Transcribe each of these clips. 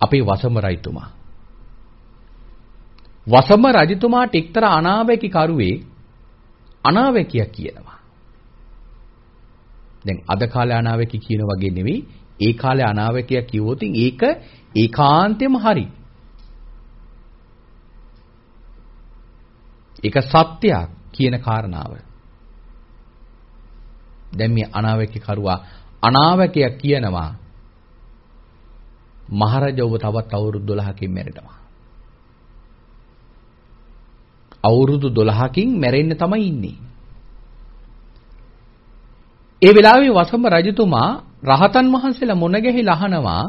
අපේ වසම රජතුමා. වසම රජතුමාට එක්තරා අනාවැකි කරුවේ අනාවැකියක් කියනවා. දැන් අද කාලේ අනාවැකි කියන වගේ නෙවෙයි ඒ කාලේ අනාවැකියක් කිව්වොත් ඒක ඒකාන්තෙම හරි. ඒක සත්‍යයක් කියන කාරණාව. දැන් මේ අනාවැකි කරුවා අනාවැකයක් කියනවා මහරජා ඔබ තවත් අවුරුදු 12කින් මැරෙනවා. අවුරුදු 12කින් මැරෙන්න තමයි ඉන්නේ. ඒ වෙලාවේ වසම රජතුමා රහතන් වහන්සේලා මුණ ගැහිලා අහනවා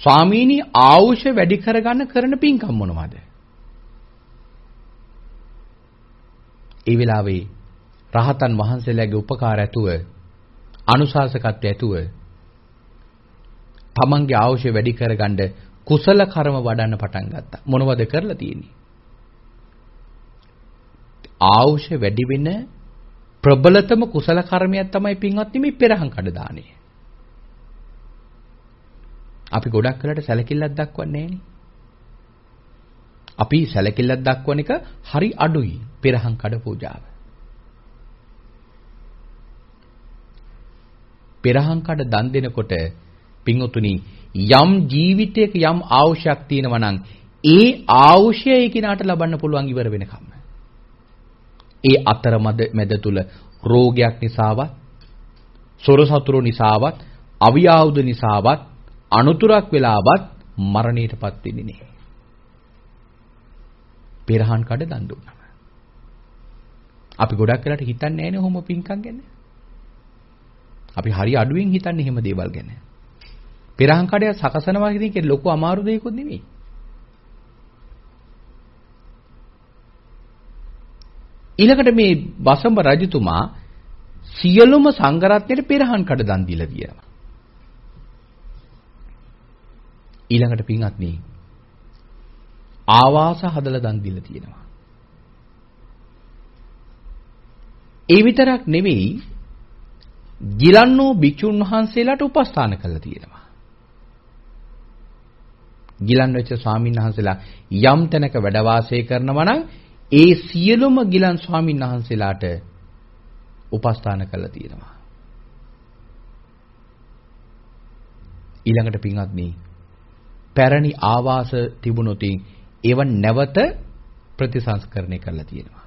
ස්වාමීනි ආයුෂ වැඩි කරගන්න කරන පින්කම් මොනවද? ඒ වෙලාවේ රහතන් වහන්සේලාගේ උපකාර ඇතුව අනුශාසකත්වය ඇතුව තමන්ගේ ආයුෂ වැඩි කරගන්න කුසල කර්ම වඩන්න පටන් ගත්තා. මොනවද කරලා තියෙන්නේ? ආයුෂ වැඩි වෙන ප්‍රබලතම කුසල කර්මයක් තමයි පින්වත්නි මේ පෙරහන් කඩ දාණය. අපි ගොඩක් වෙලාට සැලකිල්ලක් දක්වන්නේ නැහෙනි. අපි සැලකිල්ලක් දක්වන එක හරි අඩුයි පෙරහන් කඩ පූජාව. පෙරහන් කඩ දන් දෙනකොට පින්වතුනි යම් ජීවිතයක යම් ආවශ්‍යක් තියෙනවා නම් ඒ ආවශ්‍යය ඒ කිනාට ලබන්න පුළුවන් ඉවර වෙනකම්. ඒ අතරමැද මැද තුල රෝගයක් නිසාවත්, සොර සතුරු නිසාවත්, අවියාවුද නිසාවත්, අනුතුරක් වෙලාවත් මරණයටපත් වෙන්නේ නැහැ. පෙරහන් කඩ දන් දුන්නා. අපි ගොඩක් වෙලාට හිතන්නේ නැහැ නේ ඔහොම පින්කම් ගැන. අපි හරි අඩුවෙන් හිතන්නේ එහෙම දේවල් ගැන. පෙරහන් කඩය සකසනවා කියන එක ලොකු අමාරු දෙයක්වත් නෙමෙයි. ඊළඟට මේ වසඹ රජතුමා සියලුම සංඝරත්නයට පෙරහන් කඩ දන් දීලා තියෙනවා. ඊළඟට පින්වත්නි ආවාස හදලා දන් දීලා තියෙනවා. ඒ විතරක් නෙවෙයි ගිලන්නෝ භික්ෂුන් වහන්සේලාට උපස්ථාන කළා තියෙනවා. ගිලන් වෙච්ච ස්වාමීන් වහන්සේලා යම් තැනක වැඩ වාසය කරනවා නම් ඒ සියලුම ගිලන් ස්වාමීන් වහන්සේලාට උපස්ථාන කළා තියෙනවා. ඊළඟට පින්වත්නි පැරණි ආවාස තිබුණොත් ඒව නැවත ප්‍රතිසංස්කරණය කරලා තියෙනවා.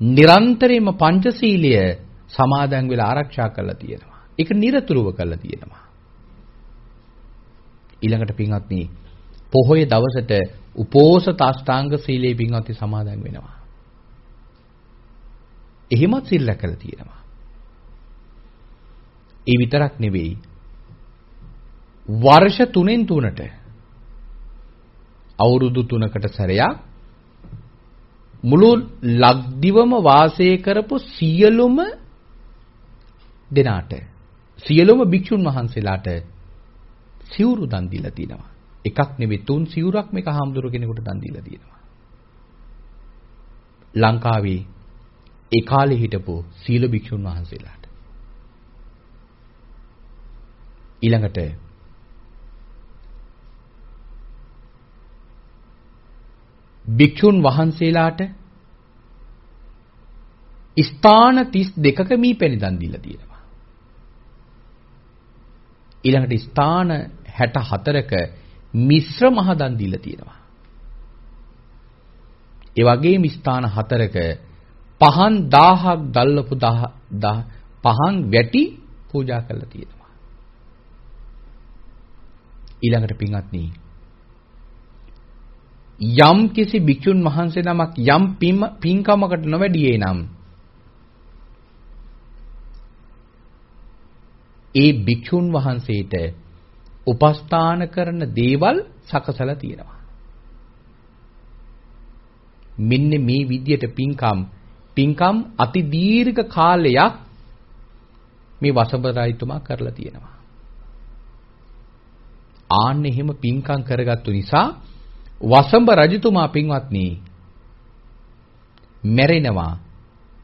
නිරන්තරයෙන්ම පංචශීලය සමාදන් වෙලා ආරක්ෂා කරලා තියෙනවා. ඒක নিরතුරුව කරලා තියෙනවා. ඊළඟට පින්වත්නි පොහොය දවසට උපෝසත අෂ්ටාංග සීලේ පින්වත්නි සමාදන් වෙනවා. එහෙමත් සිල් රැකලා තියෙනවා. ඒ විතරක් නෙවෙයි වර්ෂ 3න් 3ට අවුරුදු 3කට සැරයක් මුළු ලක්දිවම වාසය කරපු සියලුම දෙනාට සියලුම භික්ෂුන් වහන්සේලාට සිවුරු දන් දීලා තිනවා. එකක් නෙවෙයි තුන් සිවුරක් මේක හාමුදුරු කෙනෙකුට දන් දීලා තියෙනවා. ලංකාවේ ඒ කාලේ හිටපු සීල භික්ෂුන් වහන්සේලාට ඊළඟට භික්ෂුන් වහන්සේලාට ස්ථාන 32ක මීපැණි දන් දීලා තියෙනවා. ඊළඟට ස්ථාන 64ක මිශ්‍ර මහ දන් දීලා තියෙනවා. ඒ වගේම ස්ථාන 4ක පහන් 1000ක් දැල්ලපු 10 පහන් වැටි පූජා කරලා තියෙනවා. ඊළඟට පින්වත්නි යම් කිසි භික්ෂුන් වහන්සේ නමක් යම් පින්කමකට නොවැඩියේ නම් ඒ භික්ෂුන් වහන්සේට උපස්ථාන කරන දේවල් සකසලා තියෙනවා. මෙන්න මේ විදියට පින්කම් පින්කම් අති දීර්ඝ කාලයක් මේ වසබරයිතුමා කරලා තියෙනවා. ආන්න එහෙම පින්කම් කරගත්තු නිසා වසඹ රජතුමා පින්වත්නි මැරෙනවා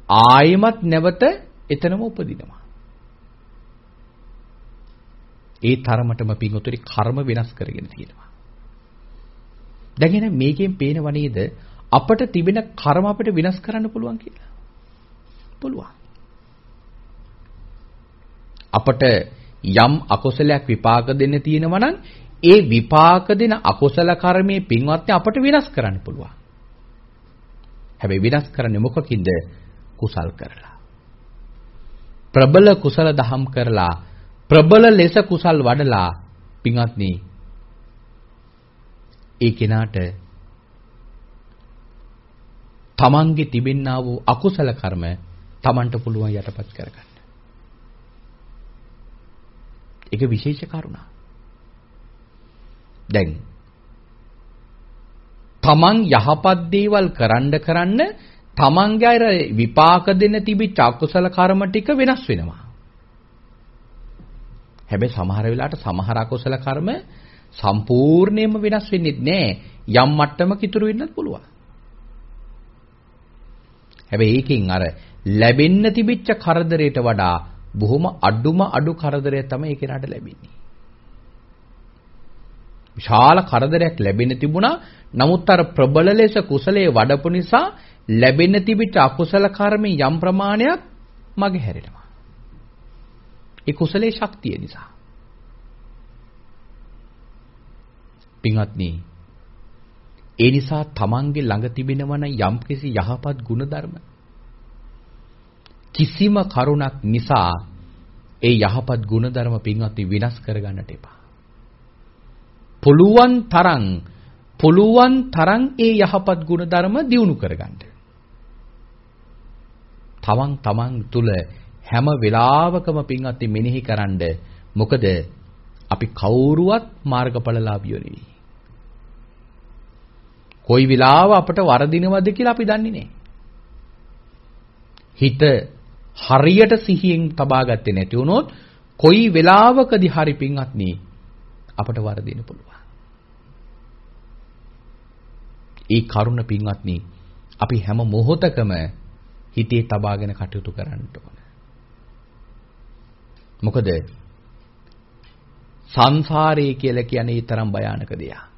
ආයමත් නැවත එතනම උපදිනවා ඒ තරමටම පින්වතුනි කර්ම වෙනස් කරගෙන තියෙනවා. දැන් එහෙනම් මේකෙන් පේනව නේද අපට තිබෙන කර්ම අපිට වෙනස් කරන්න පුළුවන් කියලා. පුළුවන්. අපට යම් අකුසලයක් විපාක දෙන්න තියෙනවා නම් ඒ විපාක දෙන අකුසල කර්මයේ පින්වත්නි අපට වෙනස් කරන්න පුළුවන්. හැබැයි වෙනස් කරන්නේ මොකකින්ද? කුසල් කරලා. ප්‍රබල කුසල දහම් කරලා ප්‍රබල ලෙස කුසල් වඩලා පින්වත්නි ඒ කෙනාට තමන්ගේ තිබෙන්නා වූ අකුසල කර්ම තමන්ට පුළුවන් යටපත් කරගන්න. ඒක විශේෂ කරුණා. දැන් තමන් යහපත් දේවල් කරන්න කරන්න තමන්ගේ අර විපාක දෙන්න තිබිච්ච අකුසල කර්ම ටික වෙනස් වෙනවා. හැබැයි සමහර වෙලාවට සමහර අකුසල කර්ම සම්පූර්ණයෙන්ම වෙනස් වෙන්නේ නැහැ. යම් මට්ටමක ඉතුරු වෙන්නත් පුළුවන්. හැබැයි ඒකෙන් අර ලැබෙන්න තිබිච්ච කරදරයට වඩා බොහොම අඩුම අඩු කරදරය තමයි ඒ කෙනාට ලැබෙන්නේ. විශාල කරදරයක් ලැබෙන්න තිබුණා. නමුත් අර ප්‍රබල ලෙස කුසලයේ වඩපු නිසා ලැබෙන්න තිබිච්ච අකුසල කර්මෙන් යම් ප්‍රමාණයක් මගේ හැරෙනවා. ඒ කුසලයේ ශක්තිය නිසා. පින්වත්නි ඒ නිසා තමන්ගේ ළඟ තිබෙනවන යම්කිසි යහපත් ගුණධර්ම කිසිම කරුණක් නිසා ඒ යහපත් ගුණධර්ම පින්වත්නි විනාශ කරගන්නට එපා. පුළුවන් තරම් පුළුවන් තරම් ඒ යහපත් ගුණධර්ම දියුණු කරගන්න. තමන් තමන් තුල හැම වෙලාවකම පින්වත්නි මෙනෙහි කරන්න මොකද අපි කවුරුවත් මාර්ගඵලලාභියෝ නෙවෙයි. කොයි වෙලාව අපට වරදිනවද කියලා අපි දන්නේ නැහැ. හිත හරියට සිහියෙන් තබා ගත්තේ නැති වුණොත් කොයි වෙලාවකදී හරි පින්වත්නි අපට වරදින්න පුළුවන්. ඒ කරුණ පින්වත්නි අපි හැම මොහොතකම හිතේ තබාගෙන කටයුතු කරන්න ඕන. මොකද සංසාරය කියලා කියන්නේ තරම් භයානක දෙයක්.